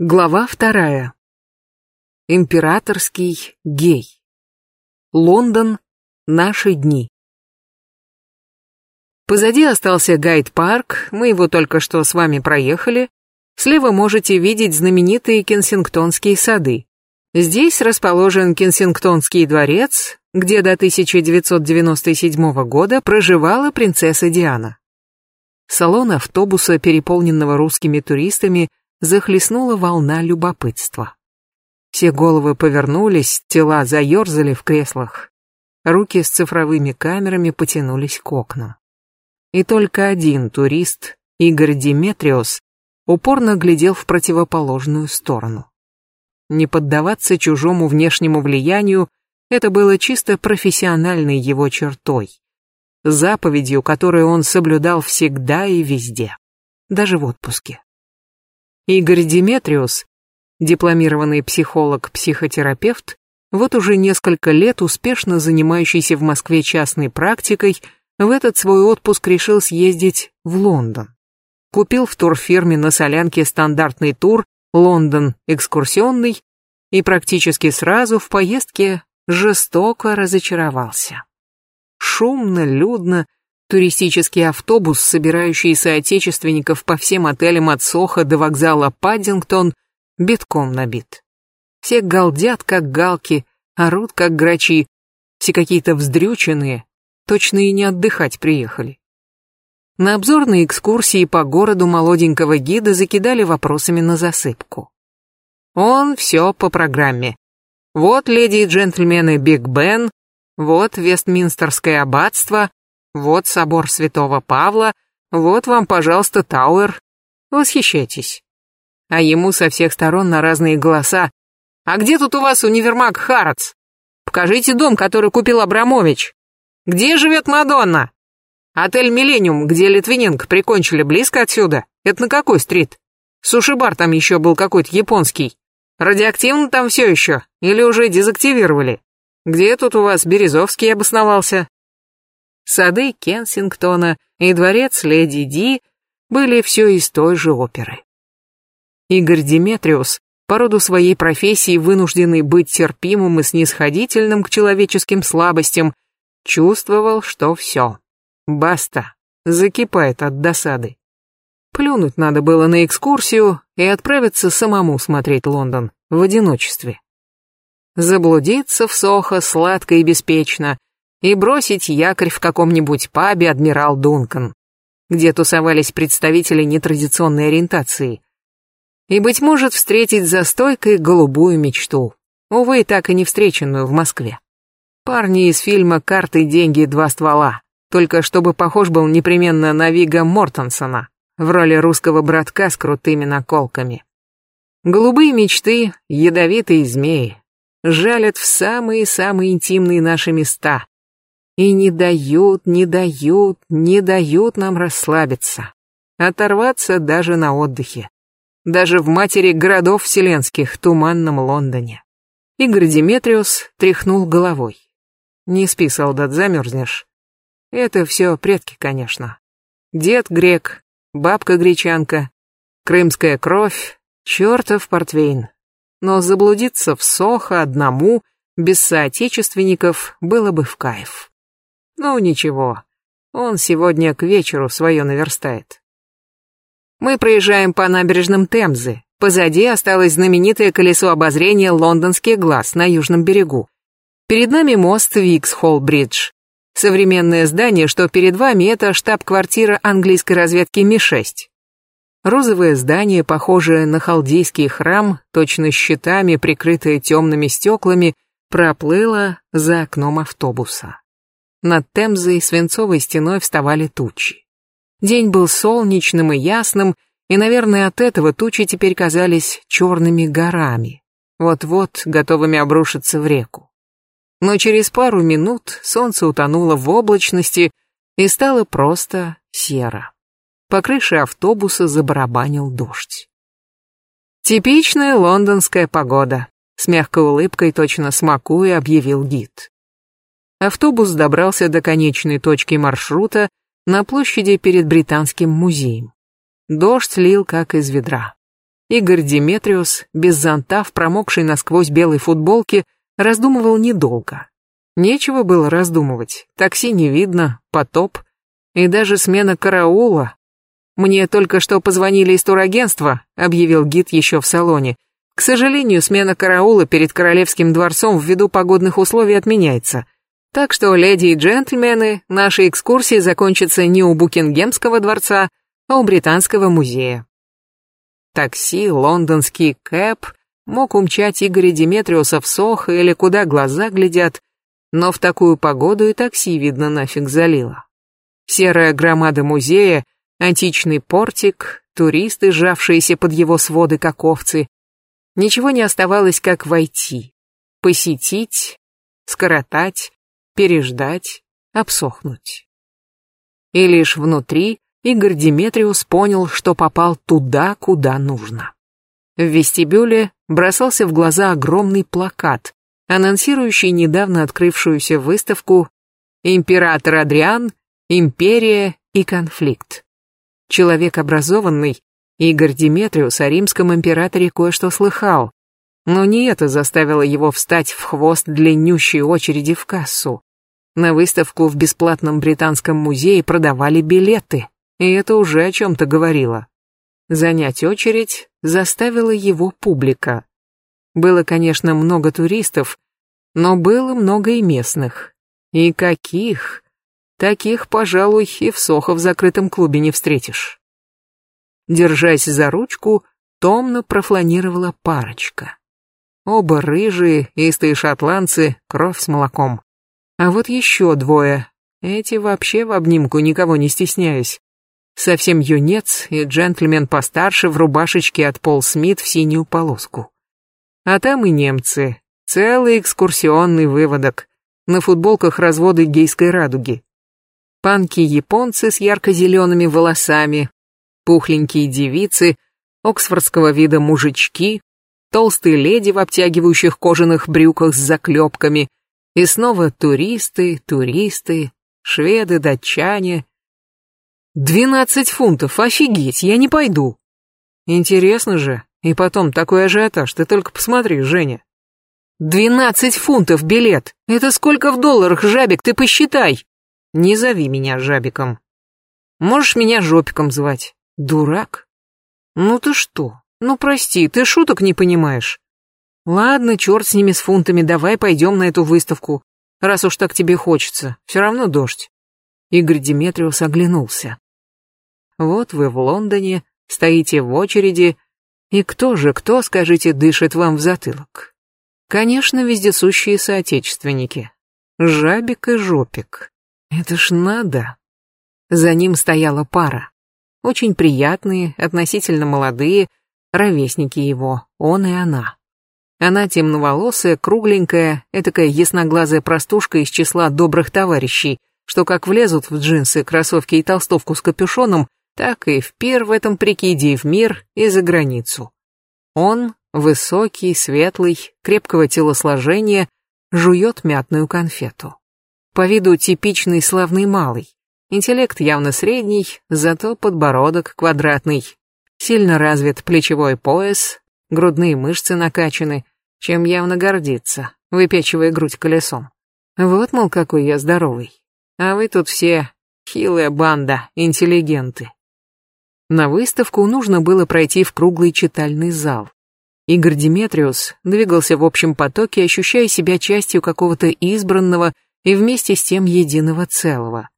Глава вторая. Императорский гей. Лондон. Наши дни. Позади остался гайд-парк, мы его только что с вами проехали. Слева можете видеть знаменитые Кенсингтонские сады. Здесь расположен Кенсингтонский дворец, где до 1997 года проживала принцесса Диана. Салон автобуса, переполненного русскими туристами, захлестнула волна любопытства. Все головы повернулись, тела заерзали в креслах. Руки с цифровыми камерами потянулись к окнам. И только один турист, Игорь Диметриос, упорно глядел в противоположную сторону. Не поддаваться чужому внешнему влиянию — это было чисто профессиональной его чертой, заповедью, которую он соблюдал всегда и везде, даже в отпуске. Игорь Диметриус, дипломированный психолог-психотерапевт, вот уже несколько лет успешно занимающийся в Москве частной практикой, в этот свой отпуск решил съездить в Лондон. Купил в турфирме на солянке стандартный тур «Лондон экскурсионный» и практически сразу в поездке жестоко разочаровался. Шумно, людно, Туристический автобус, собирающий соотечественников по всем отелям от Соха до вокзала Паддингтон, битком набит. Все галдят, как галки, орут, как грачи, все какие-то вздрюченные, точно и не отдыхать приехали. На обзорной экскурсии по городу молоденького гида закидали вопросами на засыпку. Он все по программе. Вот, леди и джентльмены, Биг Бен, вот Вестминстерское аббатство, вот собор святого Павла, вот вам, пожалуйста, Тауэр. Восхищайтесь. А ему со всех сторон на разные голоса. А где тут у вас универмаг Harrods? Покажите дом, который купил Абрамович. Где живет Мадонна? Отель Миллениум, где Литвиненко прикончили, близко отсюда. Это на какой street? Суши-бар там еще был какой-то японский. Радиоактивно там все еще? Или уже дезактивировали? Где тут у вас Березовский обосновался? Сады Кенсингтона и дворец Леди Ди были все из той же оперы. Игорь Диметриус, по роду своей профессии вынужденный быть терпимым и снисходительным к человеческим слабостям, чувствовал, что все. Баста. Закипает от досады. Плюнуть надо было на экскурсию и отправиться самому смотреть Лондон в одиночестве. Заблудиться в Сохо сладко и беспечно, и бросить якорь в каком-нибудь пабе «Адмирал Дункан», где тусовались представители нетрадиционной ориентации. И, быть может, встретить за стойкой голубую мечту, увы, так и не встреченную в Москве. Парни из фильма «Карты, деньги, два ствола», только чтобы похож был непременно на Вига Мортенсона в роли русского братка с крутыми наколками. Голубые мечты, ядовитые змеи, жалят в самые-самые интимные наши места, и не дают, не дают, не дают нам расслабиться, оторваться даже на отдыхе. Даже в матери городов вселенских, туманном Лондоне. Игорь Диметриус тряхнул головой. Не спи, солдат, замерзнешь. Это все предки, конечно. Дед грек, бабка гречанка, крымская кровь, чертов портвейн. Но заблудиться в Сохо одному, без соотечественников, было бы в кайф. Ну ничего, он сегодня к вечеру свое наверстает. Мы проезжаем по набережным Темзы. Позади осталось знаменитое колесо обозрения «Лондонский глаз» на южном берегу. Перед нами мост Викс-Холл-Бридж. Современное здание, что перед вами, это штаб-квартира английской разведки Ми-6. Розовое здание, похожее на халдейский храм, точно щитами, прикрытое темными стеклами, проплыло за окном автобуса. Над Темзой свинцовой стеной вставали тучи. День был солнечным и ясным, и, наверное, от этого тучи теперь казались черными горами, вот-вот готовыми обрушиться в реку. Но через пару минут солнце утонуло в облачности и стало просто серо. По крыше автобуса забарабанил дождь. «Типичная лондонская погода», — с мягкой улыбкой, точно смакуя, объявил гид. Автобус добрался до конечной точки маршрута на площади перед Британским музеем. Дождь лил как из ведра. Игорь Диметриус, без зонта, в промокшей насквозь белой футболке, раздумывал недолго. Нечего было раздумывать, такси не видно, потоп, и даже смена караула. «Мне только что позвонили из турагентства», — объявил гид еще в салоне. «К сожалению, смена караула перед Королевским дворцом ввиду погодных условий отменяется. Так что, леди и джентльмены, наши экскурсии закончатся не у Букингемского дворца, а у Британского музея». Такси, лондонский кэп мог умчать Игоря Диметриуса в Сохо или куда глаза глядят, но в такую погоду и такси, видно, нафиг залило. Серая громада музея, античный портик, туристы, сжавшиеся под его своды, как овцы. Ничего не оставалось, как войти, посетить, скоротать, переждать, обсохнуть. И лишь внутри Игорь Диметриус понял, что попал туда, куда нужно. В вестибюле бросался в глаза огромный плакат, анонсирующий недавно открывшуюся выставку «Император Адриан. Империя и конфликт». Человек образованный, Игорь Диметриус о римском императоре кое-что слыхал, но не это заставило его встать в хвост длиннющей очереди в кассу. На выставку в бесплатном британском музее продавали билеты, и это уже о чем-то говорило. Занять очередь заставила его публика. Было, конечно, много туристов, но было много и местных. И каких? Таких, пожалуй, и в Сохо в закрытом клубе не встретишь. Держась за ручку, томно профланировала парочка. Оба рыжие, истые шотландцы, кровь с молоком. А вот еще двое. Эти вообще в обнимку, никого не стесняясь. Совсем юнец и джентльмен постарше в рубашечке от Пол Смит в синюю полоску. А там и немцы. Целый экскурсионный выводок. На футболках разводы гейской радуги. Панки-японцы с ярко-зелеными волосами, пухленькие девицы, оксфордского вида мужички, толстые леди в обтягивающих кожаных брюках с заклепками, и снова туристы, туристы, шведы, датчане. Двенадцать фунтов, офигеть, я не пойду. Интересно же, и потом такой ажиотаж, ты только посмотри, Женя. Двенадцать фунтов билет. Это сколько в долларах, жабик, ты посчитай. Не зови меня жабиком. Можешь меня жопиком звать. Дурак. Ну ты что? Ну прости, ты шуток не понимаешь. Ладно, черт с ними с фунтами, давай пойдем на эту выставку. Раз уж так тебе хочется, все равно дождь. Игорь Диметриус оглянулся. Вот вы в Лондоне, стоите в очереди, и кто же, кто, скажите, дышит вам в затылок? Конечно, вездесущие соотечественники. Жабик и жопик. Это ж надо. За ним стояла пара. Очень приятные, относительно молодые, ровесники его, он и она. Она темноволосая, кругленькая, этакая ясноглазая простушка из числа добрых товарищей, что как влезут в джинсы, кроссовки и толстовку с капюшоном, так и в пир в этом прикиде в мир, и за границу. Он, высокий, светлый, крепкого телосложения, жует мятную конфету. По виду типичный славный малый. Интеллект явно средний, зато подбородок квадратный. Сильно развит плечевой пояс, грудные мышцы накачаны, чем явно гордится, выпечивая грудь колесом. Вот, мол, какой я здоровый. А вы тут все хилая банда, интеллигенты. На выставку нужно было пройти в круглый читальный зал. Игорь Диметриус двигался в общем потоке, ощущая себя частью какого-то избранного и вместе с тем единого целого.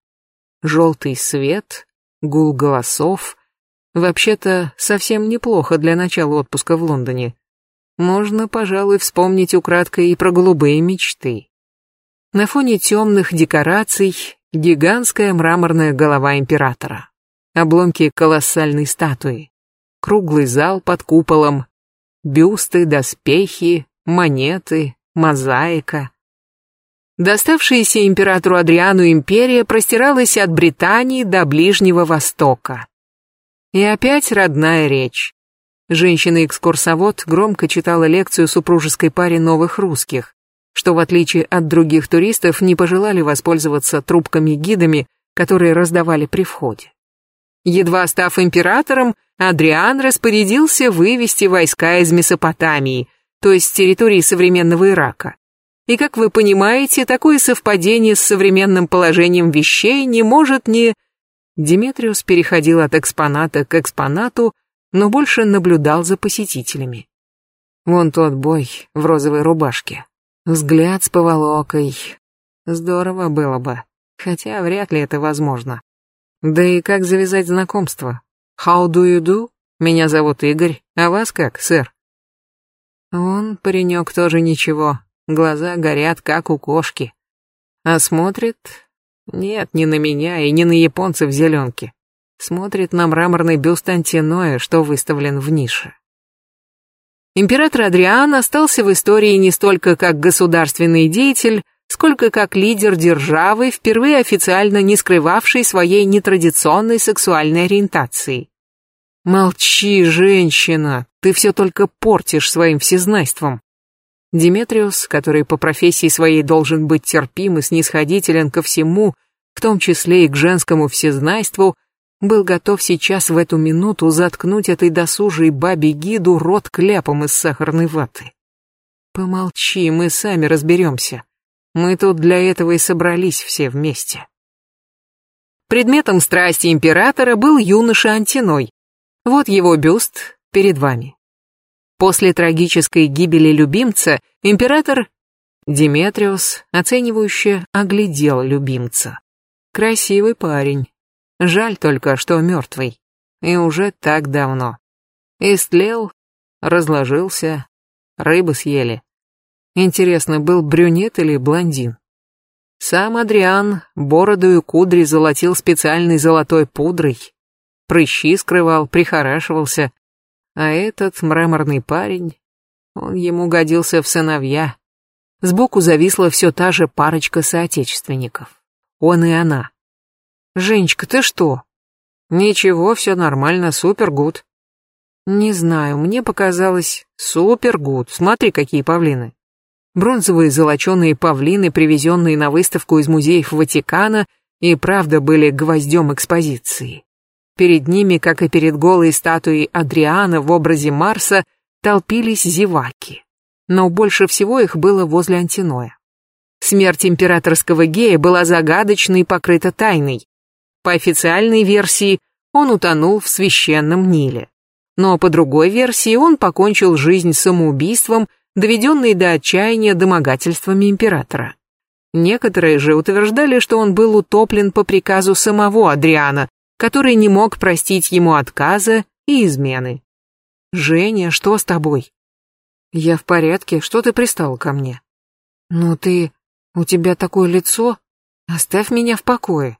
Желтый свет, гул голосов. Вообще-то, совсем неплохо для начала отпуска в Лондоне. Можно, пожалуй, вспомнить украдкой и про голубые мечты. На фоне темных декораций гигантская мраморная голова императора обломки колоссальной статуи, круглый зал под куполом, бюсты, доспехи, монеты, мозаика. Доставшаяся императору Адриану империя простиралась от Британии до Ближнего Востока. И опять родная речь. Женщина-экскурсовод громко читала лекцию супружеской паре новых русских, что в отличие от других туристов не пожелали воспользоваться трубками-гидами, которые раздавали при входе. Едва став императором, Адриан распорядился вывести войска из Месопотамии, то есть с территории современного Ирака. И, как вы понимаете, такое совпадение с современным положением вещей не может не... Диметриус переходил от экспоната к экспонату, но больше наблюдал за посетителями. Вон тот бой в розовой рубашке. Взгляд с поволокой. Здорово было бы, хотя вряд ли это возможно. Да и как завязать знакомство? How do you do? Меня зовут Игорь, а вас как, сэр? Он, паренек, тоже ничего. Глаза горят, как у кошки. А смотрит... Нет, не на меня и не на японцев в зеленке. Смотрит на мраморный бюст Антиноя, что выставлен в нише. Император Адриан остался в истории не столько как государственный деятель, сколько как лидер державы, впервые официально не скрывавший своей нетрадиционной сексуальной ориентации. «Молчи, женщина, ты все только портишь своим всезнайством». Диметриус, который по профессии своей должен быть терпим и снисходителен ко всему, в том числе и к женскому всезнайству, был готов сейчас в эту минуту заткнуть этой досужей бабе гиду рот кляпом из сахарной ваты. Помолчи, мы сами разберемся. Мы тут для этого и собрались все вместе. Предметом страсти императора был юноша Антиной. Вот его бюст перед вами. После трагической гибели любимца император Диметриус оценивающе оглядел любимца. Красивый парень, Жаль только, что мертвый. И уже так давно. Истлел, разложился, рыбы съели. Интересно, был брюнет или блондин? Сам Адриан бороду и кудри золотил специальной золотой пудрой. Прыщи скрывал, прихорашивался. А этот мраморный парень, он ему годился в сыновья. Сбоку зависла все та же парочка соотечественников. Он и она. «Женечка, ты что?» «Ничего, все нормально, супер-гуд». «Не знаю, мне показалось супер-гуд. Смотри, какие павлины». Бронзовые золоченые павлины, привезенные на выставку из музеев Ватикана, и правда были гвоздем экспозиции. Перед ними, как и перед голой статуей Адриана в образе Марса, толпились зеваки. Но больше всего их было возле Антиноя. Смерть императорского гея была загадочной и покрыта тайной. По официальной версии, он утонул в священном Ниле. Но по другой версии, он покончил жизнь самоубийством, доведенный до отчаяния домогательствами императора. Некоторые же утверждали, что он был утоплен по приказу самого Адриана, который не мог простить ему отказа и измены. «Женя, что с тобой?» «Я в порядке, что ты пристал ко мне?» «Ну ты... у тебя такое лицо. Оставь меня в покое».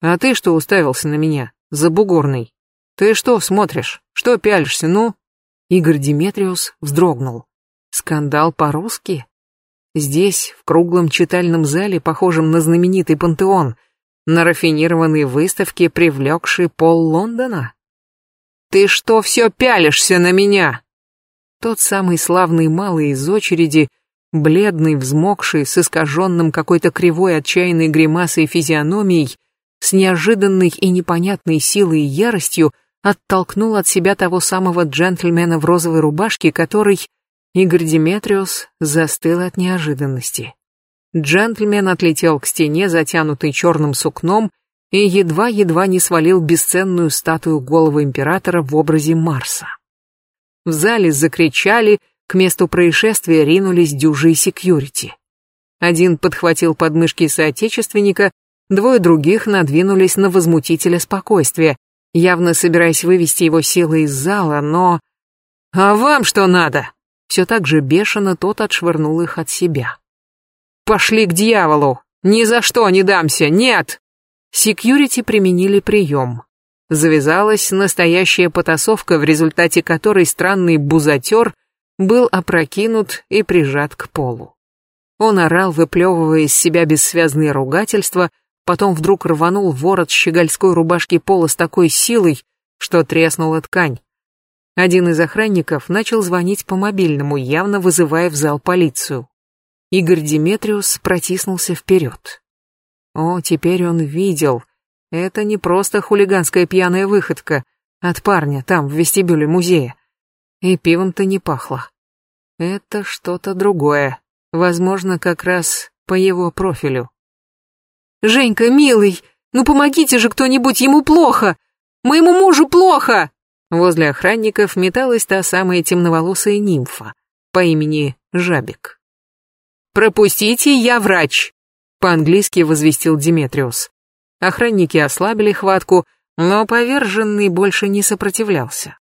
А ты что уставился на меня, забугорный? Ты что смотришь? Что пялишься, ну? Игорь Диметриус вздрогнул. Скандал по-русски? Здесь, в круглом читальном зале, похожем на знаменитый пантеон, на рафинированной выставке, привлекшей пол Лондона? Ты что все пялишься на меня? Тот самый славный малый из очереди, бледный, взмокший, с искаженным какой-то кривой отчаянной гримасой физиономией, с неожиданной и непонятной силой и яростью оттолкнул от себя того самого джентльмена в розовой рубашке, который, Игорь Диметриус, застыл от неожиданности. Джентльмен отлетел к стене, затянутой черным сукном, и едва-едва не свалил бесценную статую головы императора в образе Марса. В зале закричали, к месту происшествия ринулись дюжи секьюрити. Один подхватил подмышки соотечественника, Двое других надвинулись на возмутителя спокойствия, явно собираясь вывести его силы из зала, но... «А вам что надо?» Все так же бешено тот отшвырнул их от себя. «Пошли к дьяволу! Ни за что не дамся! Нет!» Секьюрити применили прием. Завязалась настоящая потасовка, в результате которой странный бузатер был опрокинут и прижат к полу. Он орал, выплевывая из себя бессвязные ругательства, потом вдруг рванул ворот щегольской рубашки пола с такой силой, что треснула ткань. Один из охранников начал звонить по мобильному, явно вызывая в зал полицию. Игорь Диметриус протиснулся вперед. О, теперь он видел. Это не просто хулиганская пьяная выходка. от парня там, в вестибюле музея. И пивом-то не пахло. Это что-то другое, возможно, как раз по его профилю. «Женька, милый, ну помогите же кто-нибудь, ему плохо! Моему мужу плохо!» Возле охранников металась та самая темноволосая нимфа по имени Жабик. «Пропустите, я врач!» По-английски возвестил Диметриус. Охранники ослабили хватку, но поверженный больше не сопротивлялся.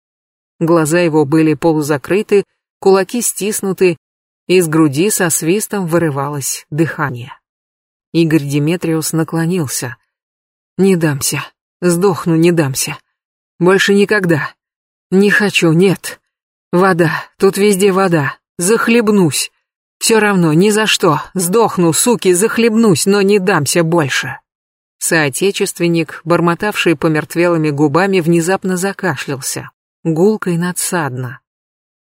Глаза его были полузакрыты, кулаки стиснуты, из груди со свистом вырывалось дыхание. Игорь Диметриус наклонился. «Не дамся, сдохну, не дамся. Больше никогда. Не хочу, нет. Вода, тут везде вода. Захлебнусь. Все равно, ни за что. Сдохну, суки, захлебнусь, но не дамся больше. Соотечественник, бормотавший помертвелыми губами, внезапно закашлялся. Гулко и надсадно.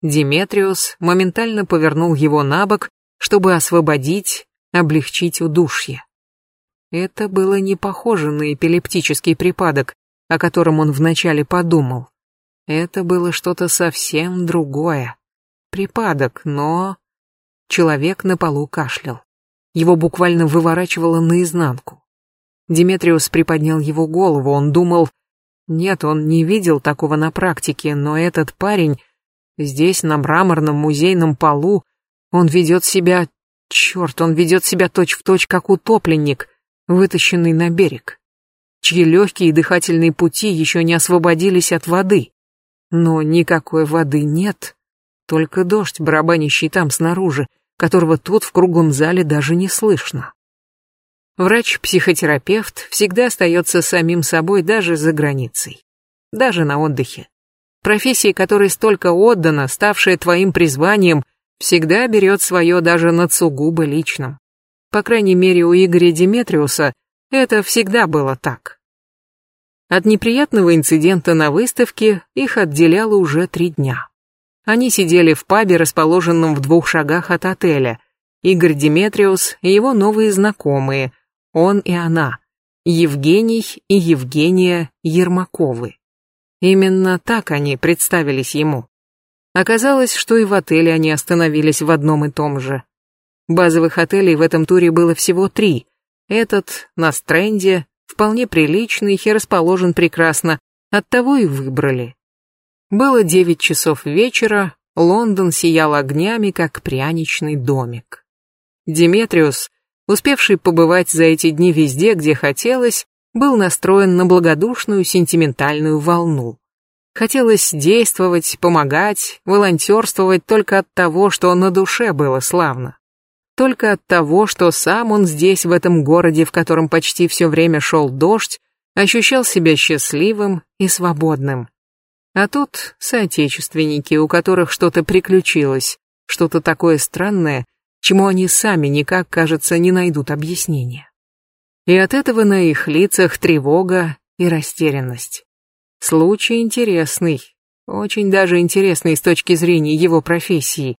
Диметриус моментально повернул его на бок, чтобы освободить, облегчить удушье. Это было не похоже на эпилептический припадок, о котором он вначале подумал. Это было что-то совсем другое. Припадок, но... Человек на полу кашлял. Его буквально выворачивало наизнанку. Диметриус приподнял его голову, он думал... Нет, он не видел такого на практике, но этот парень здесь, на мраморном музейном полу, он ведет себя... Черт, он ведет себя точь-в-точь, точь, как утопленник, вытащенный на берег, чьи легкие дыхательные пути еще не освободились от воды. Но никакой воды нет. Только дождь, барабанящий там снаружи, которого тут в круглом зале даже не слышно. Врач-психотерапевт всегда остается самим собой даже за границей. Даже на отдыхе. Профессия, которой столько отдано, ставшая твоим призванием, всегда берет свое даже над сугубо личным. По крайней мере, у Игоря Диметриуса это всегда было так. От неприятного инцидента на выставке их отделяло уже три дня. Они сидели в пабе, расположенном в двух шагах от отеля. Игорь Диметриус и его новые знакомые, он и она, Евгений и Евгения Ермаковы. Именно так они представились ему. Оказалось, что и в отеле они остановились в одном и том же. Базовых отелей в этом туре было всего три. Этот, на стренде, вполне приличный и расположен прекрасно, оттого и выбрали. Было девять часов вечера, Лондон сиял огнями, как пряничный домик. Диметриус, успевший побывать за эти дни везде, где хотелось, был настроен на благодушную сентиментальную волну. Хотелось действовать, помогать, волонтерствовать только от того, что на душе было славно. Только от того, что сам он здесь, в этом городе, в котором почти все время шел дождь, ощущал себя счастливым и свободным. А тут соотечественники, у которых что-то приключилось, что-то такое странное, чему они сами никак, кажется, не найдут объяснения. И от этого на их лицах тревога и растерянность. Случай интересный, очень даже интересный с точки зрения его профессии.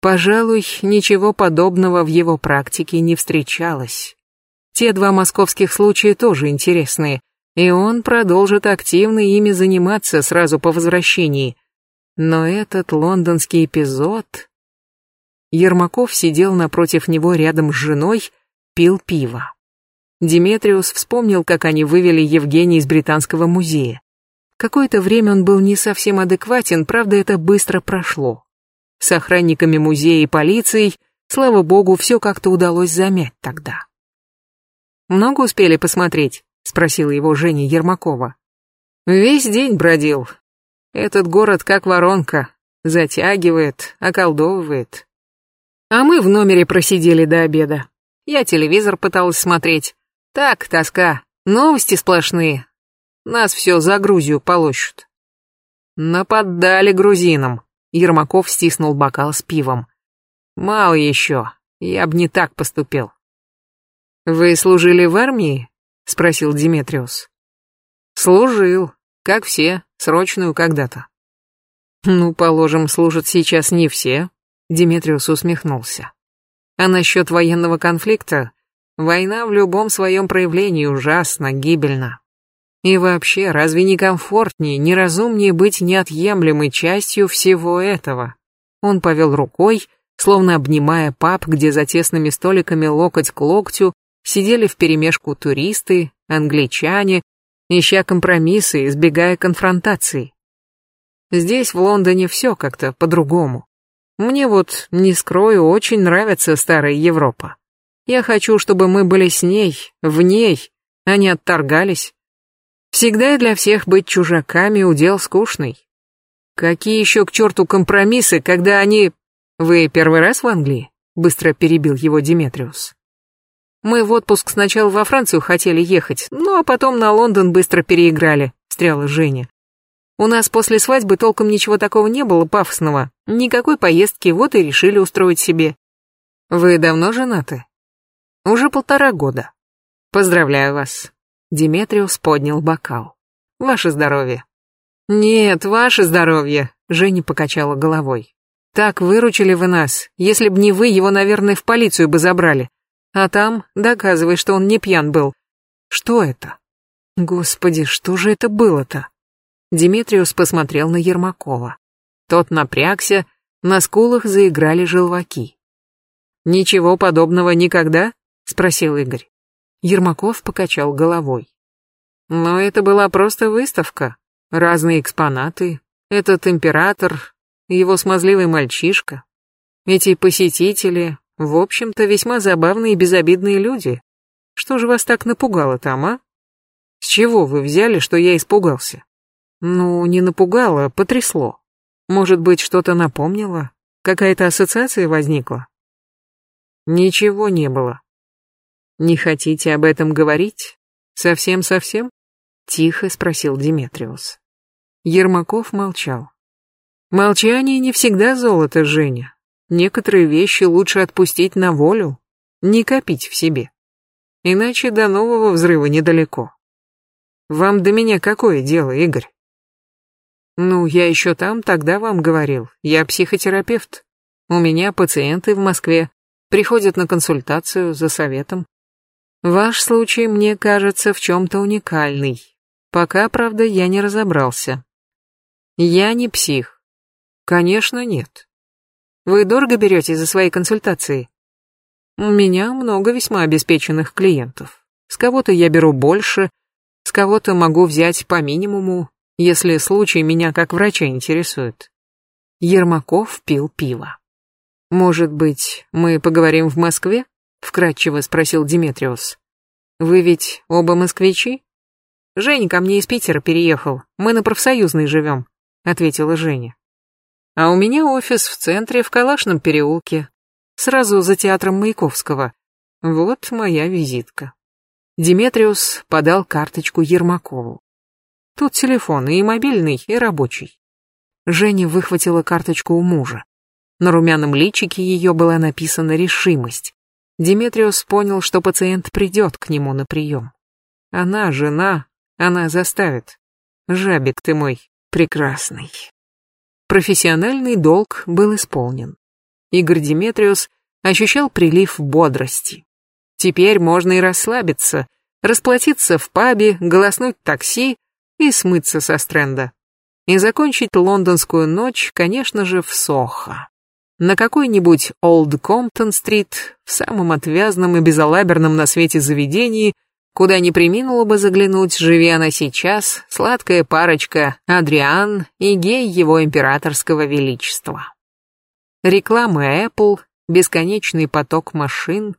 Пожалуй, ничего подобного в его практике не встречалось. Те два московских случая тоже интересные, и он продолжит активно ими заниматься сразу по возвращении. Но этот лондонский эпизод... Ермаков сидел напротив него рядом с женой, пил пиво. Диметриус вспомнил, как они вывели Евгения из Британского музея. Какое-то время он был не совсем адекватен, правда, это быстро прошло. С охранниками музея и полицией, слава богу, все как-то удалось замять тогда. Много успели посмотреть? спросила его Женя Ермакова. Весь день бродил. Этот город как воронка, затягивает, околдовывает. А мы в номере просидели до обеда. Я телевизор пыталась смотреть. Так, тоска, новости сплошные. Нас все за Грузию полощут. Нападали грузинам. Ермаков стиснул бокал с пивом. Мало еще, я бы не так поступил. Вы служили в армии? — спросил Диметриус. «Служил, как все, срочную когда-то». «Ну, положим, служат сейчас не все», — Диметриус усмехнулся. «А насчет военного конфликта? Война в любом своем проявлении ужасна, гибельна. И вообще, разве не комфортнее, не разумнее быть неотъемлемой частью всего этого? Он повел рукой, словно обнимая паб, где за тесными столиками локоть к локтю сидели вперемешку туристы, англичане, ища компромиссы, избегая конфронтаций. Здесь, в Лондоне, все как-то по-другому. Мне вот, не скрою, очень нравится старая Европа. Я хочу, чтобы мы были с ней, в ней, а не отторгались. Всегда для всех быть чужаками удел скучный. Какие еще к черту компромиссы, когда они... Вы первый раз в Англии? Быстро перебил его Диметриус. Мы в отпуск сначала во Францию хотели ехать, ну а потом на Лондон быстро переиграли, встряла Женя. У нас после свадьбы толком ничего такого не было пафосного, никакой поездки, вот и решили устроить себе. Вы давно женаты? Уже полтора года. Поздравляю вас. Диметриус поднял бокал. Ваше здоровье. Нет, ваше здоровье, Женя покачала головой. Так выручили вы нас. Если б не вы, его, наверное, в полицию бы забрали. А там доказывай, что он не пьян был. Что это? Господи, что же это было-то? Диметриус посмотрел на Ермакова. Тот напрягся, на скулах заиграли желваки. «Ничего подобного никогда?» — спросил Игорь. Ермаков покачал головой. Но это была просто выставка. Разные экспонаты. Этот император, его смазливый мальчишка. Эти посетители, в общем-то, весьма забавные и безобидные люди. Что же вас так напугало там, а? С чего вы взяли, что я испугался? Ну, не напугало, потрясло. Может быть, что-то напомнило? Какая-то ассоциация возникла? Ничего не было. Не хотите об этом говорить? Совсем-совсем? Тихо спросил Диметриус. Ермаков молчал. Молчание не всегда золото, Женя. Некоторые вещи лучше отпустить на волю, не копить в себе. Иначе до нового взрыва недалеко. Вам до меня какое дело, Игорь? Ну, я еще там тогда вам говорил. Я психотерапевт. У меня пациенты в Москве приходят на консультацию за советом. Ваш случай, мне кажется, в чем-то уникальный. Пока, правда, я не разобрался. Я не псих. Конечно, нет. Вы дорого берете за свои консультации? У меня много весьма обеспеченных клиентов. С кого-то я беру больше, с кого-то могу взять по минимуму, если случай меня как врача интересует. Ермаков пил пиво. Может быть, мы поговорим в Москве? Вкратчиво спросил Диметриус. Вы ведь оба москвичи? Женя ко мне из Питера переехал. Мы на профсоюзной живем, ответила Женя. А у меня офис в центре, в Калашном переулке, сразу за театром Маяковского. Вот моя визитка. Диметриус подал карточку Ермакову. Тут телефон и мобильный, и рабочий. Женя выхватила карточку у мужа. На румяном личике ее была написана решимость. Диметриус понял, что пациент придет к нему на прием. Она, жена, она заставит. Жабик ты мой, прекрасный. Профессиональный долг был исполнен. Игорь Диметриус ощущал прилив бодрости. Теперь можно и расслабиться, расплатиться в пабе, голоснуть такси и смыться со стренда. И закончить лондонскую ночь, конечно же, в Сохо на какой-нибудь Олд Комптон-стрит, в самом отвязном и безалаберном на свете заведении, куда не приминула бы заглянуть, живи она сейчас, сладкая парочка Адриан и гей его императорского величества. Рекламы Apple, бесконечный поток машин,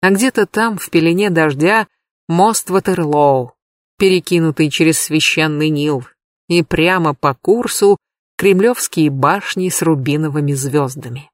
а где-то там, в пелене дождя, мост Ватерлоу, перекинутый через священный Нил, и прямо по курсу кремлевские башни с рубиновыми звездами.